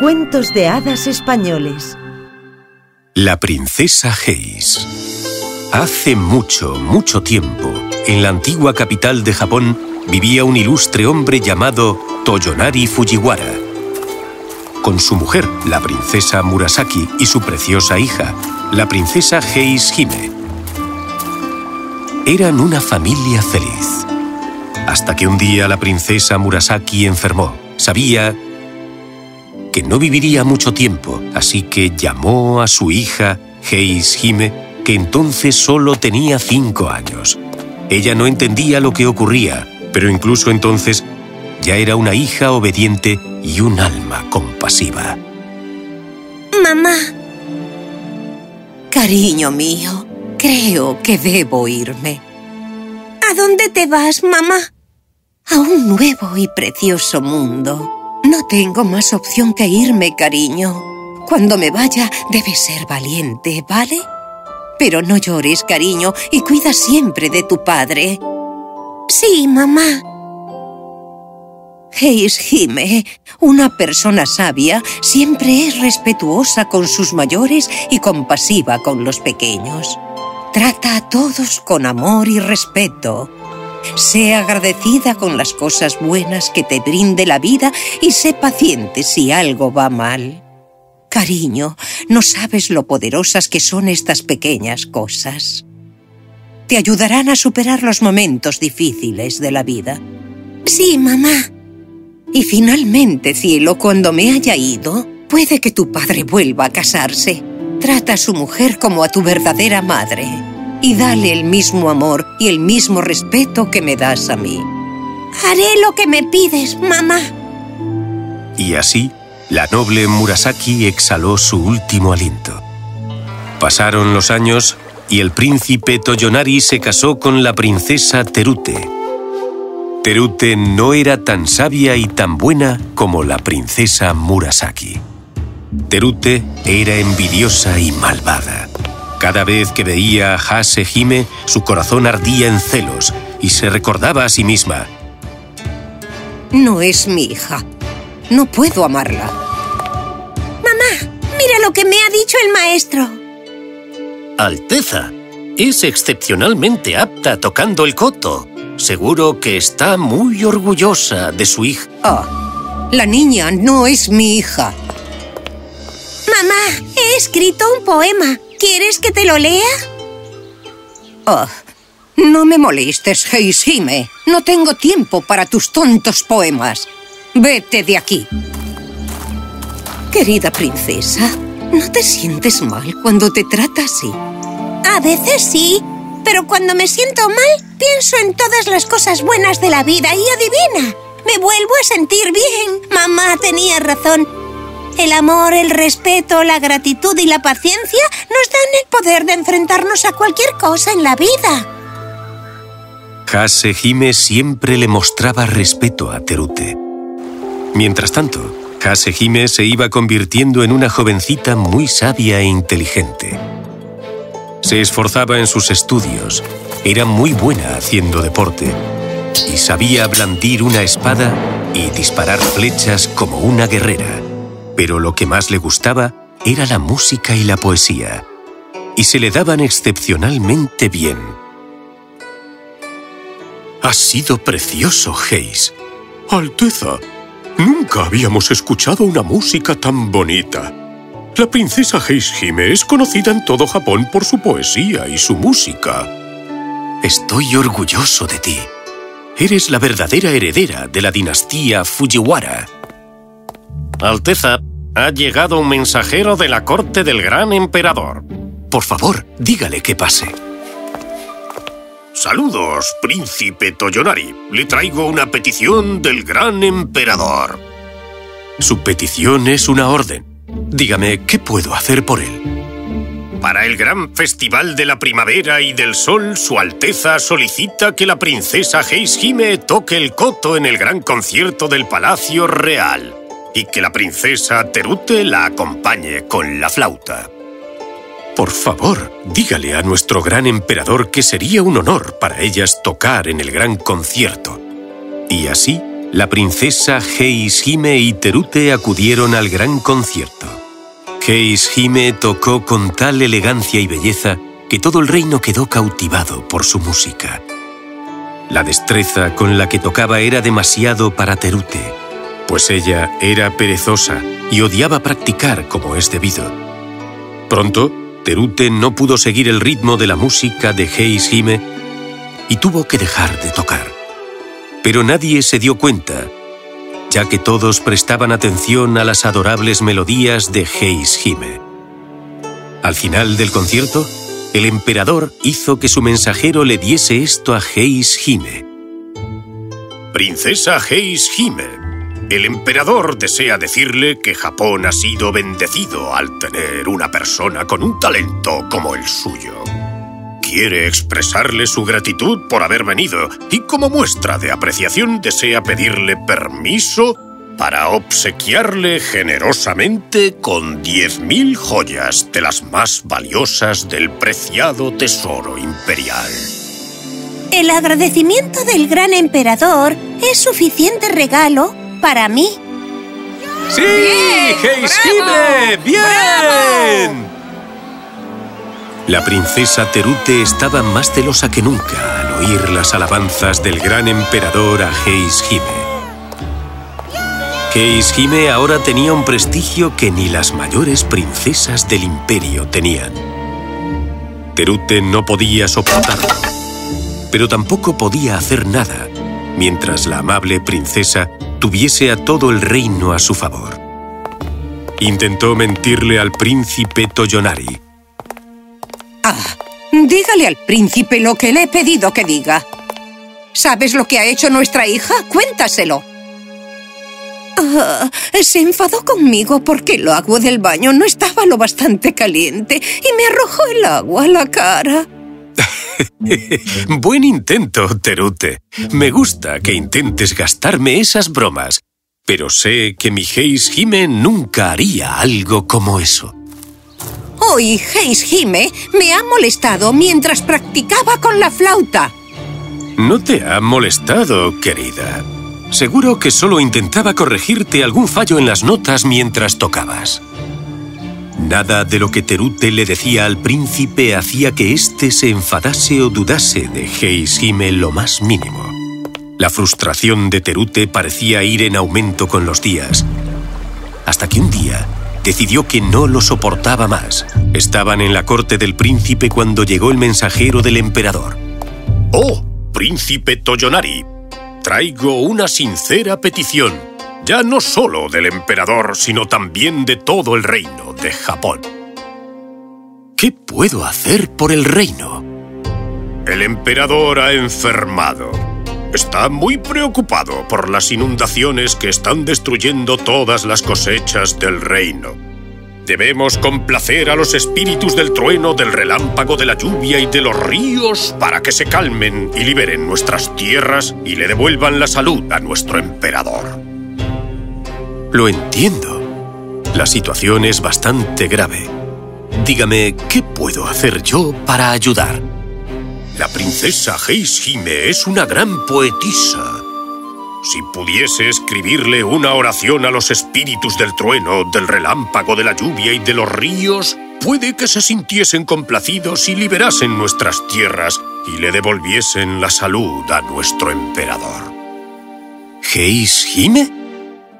Cuentos de hadas españoles. La princesa Heis. Hace mucho, mucho tiempo, en la antigua capital de Japón, vivía un ilustre hombre llamado Toyonari Fujiwara. Con su mujer, la princesa Murasaki, y su preciosa hija, la princesa Heis Hime. Eran una familia feliz. Hasta que un día la princesa Murasaki enfermó. Sabía que no viviría mucho tiempo, así que llamó a su hija, Heis Hime, que entonces solo tenía cinco años. Ella no entendía lo que ocurría, pero incluso entonces ya era una hija obediente y un alma compasiva. Mamá. Cariño mío, creo que debo irme. ¿A dónde te vas, mamá? A un nuevo y precioso mundo. No tengo más opción que irme, cariño. Cuando me vaya, debes ser valiente, ¿vale? Pero no llores, cariño, y cuida siempre de tu padre. Sí, mamá. Hime, una persona sabia, siempre es respetuosa con sus mayores y compasiva con los pequeños. Trata a todos con amor y respeto. Sé agradecida con las cosas buenas que te brinde la vida y sé paciente si algo va mal. Cariño, no sabes lo poderosas que son estas pequeñas cosas. Te ayudarán a superar los momentos difíciles de la vida. Sí, mamá. Y finalmente, cielo, cuando me haya ido, puede que tu padre vuelva a casarse. Trata a su mujer como a tu verdadera madre y dale el mismo amor y el mismo respeto que me das a mí. Haré lo que me pides, mamá. Y así, la noble Murasaki exhaló su último aliento. Pasaron los años y el príncipe Toyonari se casó con la princesa Terute. Terute no era tan sabia y tan buena como la princesa Murasaki. Terute era envidiosa y malvada. Cada vez que veía a Hase Hime, su corazón ardía en celos y se recordaba a sí misma. No es mi hija. No puedo amarla. Mamá, mira lo que me ha dicho el maestro. Alteza, es excepcionalmente apta tocando el coto. Seguro que está muy orgullosa de su hija. Ah, la niña no es mi hija. Mamá, he escrito un poema. ¿Quieres que te lo lea? Oh, no me molestes, Heishime. No tengo tiempo para tus tontos poemas. Vete de aquí. Querida princesa, ¿no te sientes mal cuando te trata así? A veces sí, pero cuando me siento mal, pienso en todas las cosas buenas de la vida y adivina, me vuelvo a sentir bien. Mamá tenía razón. El amor, el respeto, la gratitud y la paciencia nos dan el poder de enfrentarnos a cualquier cosa en la vida. Hase Hime siempre le mostraba respeto a Terute. Mientras tanto, Hase Hime se iba convirtiendo en una jovencita muy sabia e inteligente. Se esforzaba en sus estudios, era muy buena haciendo deporte y sabía blandir una espada y disparar flechas como una guerrera pero lo que más le gustaba era la música y la poesía, y se le daban excepcionalmente bien. Ha sido precioso, Heis. Alteza, nunca habíamos escuchado una música tan bonita. La princesa Heishime es conocida en todo Japón por su poesía y su música. Estoy orgulloso de ti. Eres la verdadera heredera de la dinastía Fujiwara. Alteza, ha llegado un mensajero de la corte del gran emperador. Por favor, dígale que pase. Saludos, príncipe Toyonari. Le traigo una petición del gran emperador. Su petición es una orden. Dígame, ¿qué puedo hacer por él? Para el gran festival de la primavera y del sol, Su Alteza solicita que la princesa Heishime toque el coto en el gran concierto del Palacio Real y que la princesa Terute la acompañe con la flauta. Por favor, dígale a nuestro gran emperador que sería un honor para ellas tocar en el gran concierto. Y así, la princesa Heis Hime y Terute acudieron al gran concierto. Heis Hime tocó con tal elegancia y belleza que todo el reino quedó cautivado por su música. La destreza con la que tocaba era demasiado para Terute, pues ella era perezosa y odiaba practicar como es debido. Pronto, Terute no pudo seguir el ritmo de la música de Heis Hime y tuvo que dejar de tocar. Pero nadie se dio cuenta, ya que todos prestaban atención a las adorables melodías de Heis Hime. Al final del concierto, el emperador hizo que su mensajero le diese esto a Heis Hime. Princesa Heis Hime, el emperador desea decirle que Japón ha sido bendecido al tener una persona con un talento como el suyo quiere expresarle su gratitud por haber venido y como muestra de apreciación desea pedirle permiso para obsequiarle generosamente con 10.000 joyas de las más valiosas del preciado tesoro imperial. El agradecimiento del gran emperador es suficiente regalo para mí. ¡Sí! ¡Heishime! ¡Bien! La princesa Terute estaba más celosa que nunca al oír las alabanzas del gran emperador a Heishime. Heishime ahora tenía un prestigio que ni las mayores princesas del imperio tenían. Terute no podía soportarlo, pero tampoco podía hacer nada mientras la amable princesa tuviese a todo el reino a su favor. Intentó mentirle al príncipe Toyonari, Ah, dígale al príncipe lo que le he pedido que diga. ¿Sabes lo que ha hecho nuestra hija? Cuéntaselo. Ah, se enfadó conmigo porque el agua del baño no estaba lo bastante caliente y me arrojó el agua a la cara. Buen intento, Terute. Me gusta que intentes gastarme esas bromas, pero sé que mi Heis Hime nunca haría algo como eso. Hoy Heis Hime me ha molestado mientras practicaba con la flauta. No te ha molestado, querida. Seguro que solo intentaba corregirte algún fallo en las notas mientras tocabas. Nada de lo que Terute le decía al príncipe hacía que éste se enfadase o dudase de Heis Hime lo más mínimo. La frustración de Terute parecía ir en aumento con los días. Hasta que un día decidió que no lo soportaba más. Estaban en la corte del príncipe cuando llegó el mensajero del emperador. ¡Oh, príncipe Toyonari! Traigo una sincera petición, ya no solo del emperador, sino también de todo el reino de Japón. ¿Qué puedo hacer por el reino? El emperador ha enfermado. Está muy preocupado por las inundaciones que están destruyendo todas las cosechas del reino. Debemos complacer a los espíritus del trueno, del relámpago, de la lluvia y de los ríos para que se calmen y liberen nuestras tierras y le devuelvan la salud a nuestro emperador. Lo entiendo. La situación es bastante grave. Dígame, ¿qué puedo hacer yo para ayudar? La princesa Heishime es una gran poetisa. Si pudiese escribirle una oración a los espíritus del trueno, del relámpago, de la lluvia y de los ríos, puede que se sintiesen complacidos y liberasen nuestras tierras y le devolviesen la salud a nuestro emperador. ¿Heishime?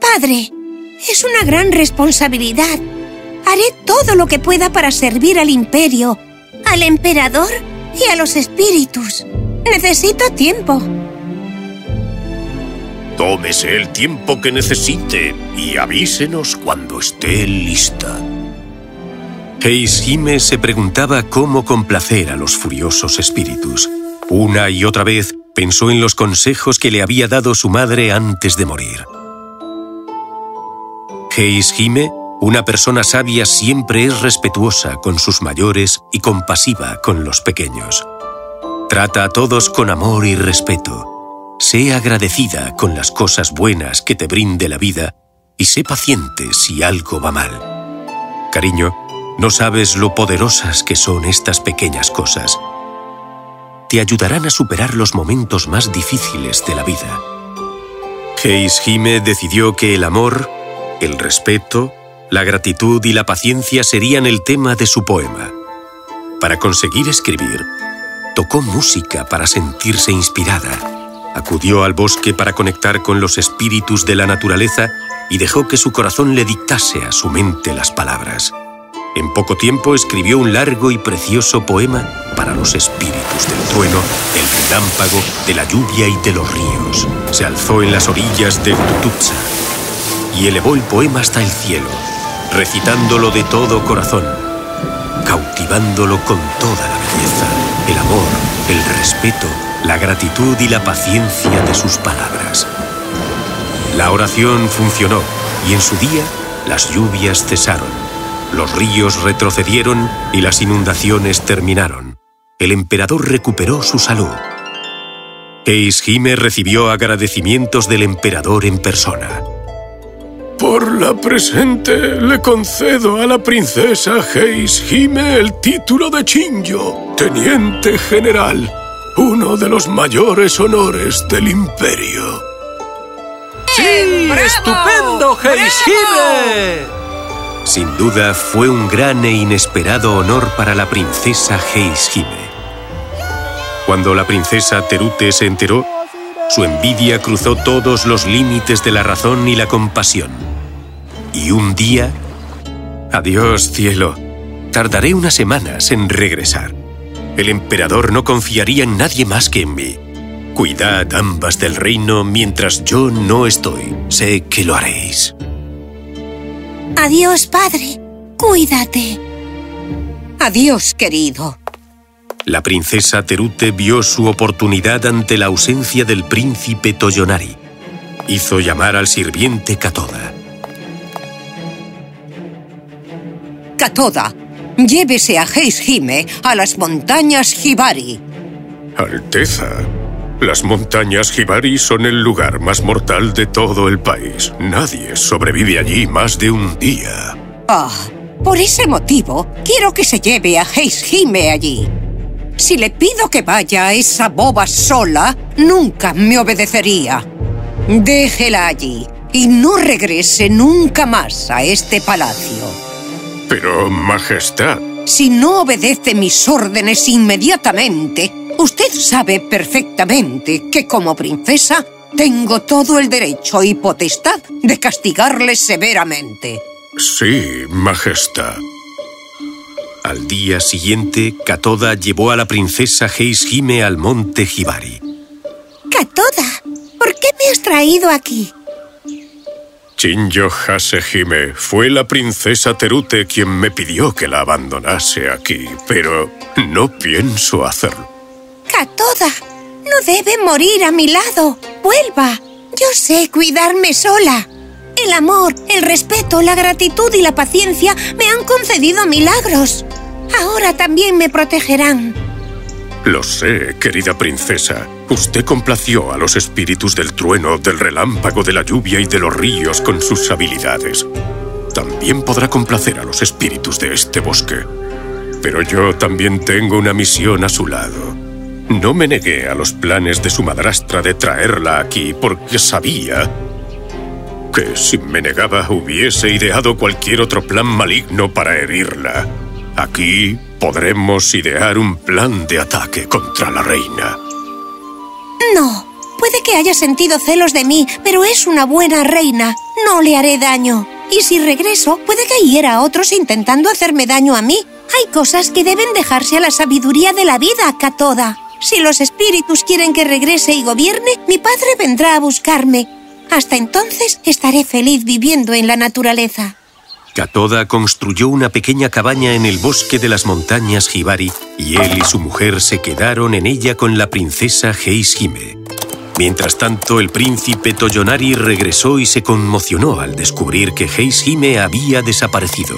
Padre, es una gran responsabilidad. Haré todo lo que pueda para servir al imperio, al emperador y a los espíritus. Necesito tiempo. Tómese el tiempo que necesite y avísenos cuando esté lista. Heishime se preguntaba cómo complacer a los furiosos espíritus. Una y otra vez pensó en los consejos que le había dado su madre antes de morir. Heishime, una persona sabia, siempre es respetuosa con sus mayores y compasiva con los pequeños. Trata a todos con amor y respeto. Sé agradecida con las cosas buenas que te brinde la vida y sé paciente si algo va mal. Cariño, no sabes lo poderosas que son estas pequeñas cosas. Te ayudarán a superar los momentos más difíciles de la vida. Hime decidió que el amor, el respeto, la gratitud y la paciencia serían el tema de su poema. Para conseguir escribir, tocó música para sentirse inspirada. Acudió al bosque para conectar con los espíritus de la naturaleza y dejó que su corazón le dictase a su mente las palabras. En poco tiempo escribió un largo y precioso poema para los espíritus del trueno, del relámpago, de la lluvia y de los ríos. Se alzó en las orillas del Tututsa y elevó el poema hasta el cielo, recitándolo de todo corazón, cautivándolo con toda la belleza, el amor, el respeto, la gratitud y la paciencia de sus palabras. La oración funcionó y en su día las lluvias cesaron los ríos retrocedieron y las inundaciones terminaron. El emperador recuperó su salud. Hime recibió agradecimientos del emperador en persona. Por la presente le concedo a la princesa Hime el título de Chinjo, teniente general, uno de los mayores honores del imperio. ¡Sí! ¡Estupendo, Hime! Sin duda fue un gran e inesperado honor para la princesa Heishime. Cuando la princesa Terute se enteró, su envidia cruzó todos los límites de la razón y la compasión. Y un día... Adiós, cielo. Tardaré unas semanas en regresar. El emperador no confiaría en nadie más que en mí. Cuidad ambas del reino mientras yo no estoy. Sé que lo haréis. Adiós, padre. Cuídate. Adiós, querido. La princesa Terute vio su oportunidad ante la ausencia del príncipe Toyonari. Hizo llamar al sirviente Katoda. Katoda, llévese a Heishime a las montañas Hibari. Alteza, las montañas Hibari son el lugar más mortal de todo el país. Nadie sobrevive allí más de un día. Ah, por ese motivo, quiero que se lleve a Heishime allí. Si le pido que vaya a esa boba sola, nunca me obedecería. Déjela allí y no regrese nunca más a este palacio. Pero, Majestad... Si no obedece mis órdenes inmediatamente, Usted sabe perfectamente que como princesa tengo todo el derecho y potestad de castigarle severamente. Sí, Majestad. Al día siguiente, Katoda llevó a la princesa Heishime al monte Hibari. Katoda, ¿por qué me has traído aquí? Chinjo Hasehime, fue la princesa Terute quien me pidió que la abandonase aquí, pero no pienso hacerlo. Katoda, no debe morir a mi lado. Vuelva. Yo sé cuidarme sola. El amor, el respeto, la gratitud y la paciencia me han concedido milagros. Ahora también me protegerán. Lo sé, querida princesa. Usted complació a los espíritus del trueno, del relámpago, de la lluvia y de los ríos con sus habilidades. También podrá complacer a los espíritus de este bosque. Pero yo también tengo una misión a su lado. No me negué a los planes de su madrastra de traerla aquí porque sabía que si me negaba hubiese ideado cualquier otro plan maligno para herirla. Aquí podremos idear un plan de ataque contra la reina. No, puede que haya sentido celos de mí, pero es una buena reina. No le haré daño. Y si regreso, puede que hiera a otros intentando hacerme daño a mí. Hay cosas que deben dejarse a la sabiduría de la vida, Katoda. Si los espíritus quieren que regrese y gobierne, mi padre vendrá a buscarme. Hasta entonces estaré feliz viviendo en la naturaleza. Katoda construyó una pequeña cabaña en el bosque de las montañas Hibari y él y su mujer se quedaron en ella con la princesa Heishime. Mientras tanto, el príncipe Toyonari regresó y se conmocionó al descubrir que Heishime había desaparecido.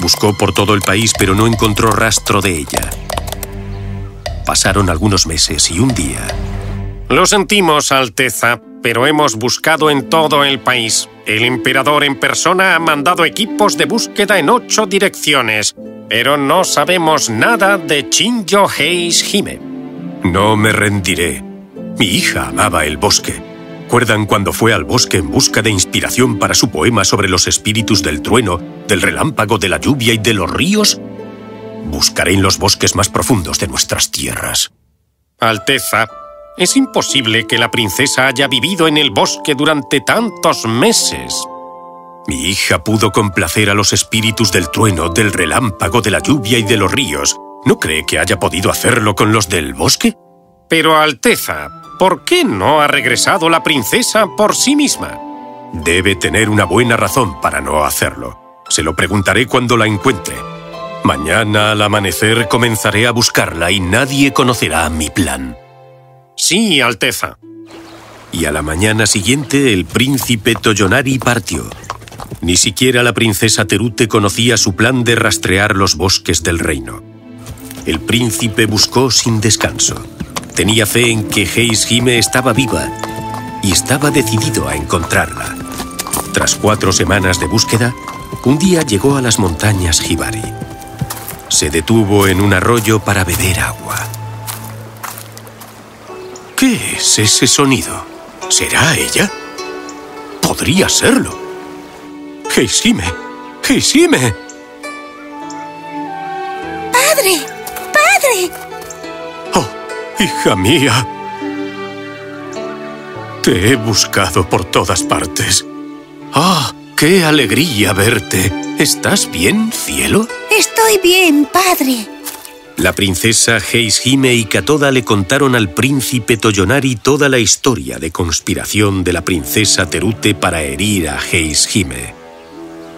Buscó por todo el país pero no encontró rastro de ella. Pasaron algunos meses y un día... Lo sentimos, Alteza, pero hemos buscado en todo el país. El emperador en persona ha mandado equipos de búsqueda en ocho direcciones, pero no sabemos nada de Chinjo Heis Hime. No me rendiré. Mi hija amaba el bosque. ¿Recuerdan cuando fue al bosque en busca de inspiración para su poema sobre los espíritus del trueno, del relámpago, de la lluvia y de los ríos? Buscaré en los bosques más profundos de nuestras tierras. Alteza, es imposible que la princesa haya vivido en el bosque durante tantos meses. Mi hija pudo complacer a los espíritus del trueno, del relámpago, de la lluvia y de los ríos. ¿No cree que haya podido hacerlo con los del bosque? Pero, Alteza, ¿por qué no ha regresado la princesa por sí misma? Debe tener una buena razón para no hacerlo. Se lo preguntaré cuando la encuentre. Mañana al amanecer comenzaré a buscarla y nadie conocerá mi plan. Sí, Alteza. Y a la mañana siguiente el príncipe Toyonari partió. Ni siquiera la princesa Terute conocía su plan de rastrear los bosques del reino. El príncipe buscó sin descanso. Tenía fe en que Hime estaba viva y estaba decidido a encontrarla. Tras cuatro semanas de búsqueda, un día llegó a las montañas Hibari. Se detuvo en un arroyo para beber agua. ¿Qué es ese sonido? ¿Será ella? Podría serlo. Heishime. Heishime. ¡Padre! ¡Padre! Hija mía. Te he buscado por todas partes. ¡Ah! ¡Qué alegría verte! ¿Estás bien, cielo? Estoy bien, padre. La princesa Heishime y Katoda le contaron al príncipe Toyonari toda la historia de conspiración de la princesa Terute para herir a Heishime.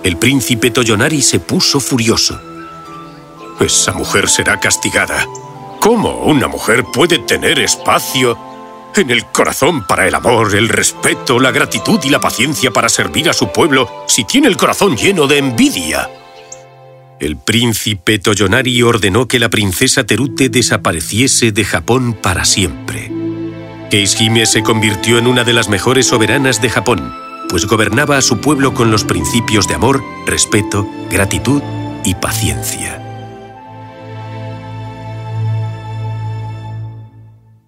El príncipe Toyonari se puso furioso. Esa mujer será castigada. ¿Cómo una mujer puede tener espacio en el corazón para el amor, el respeto, la gratitud y la paciencia para servir a su pueblo si tiene el corazón lleno de envidia? El príncipe Toyonari ordenó que la princesa Terute desapareciese de Japón para siempre. Keishime se convirtió en una de las mejores soberanas de Japón, pues gobernaba a su pueblo con los principios de amor, respeto, gratitud y paciencia.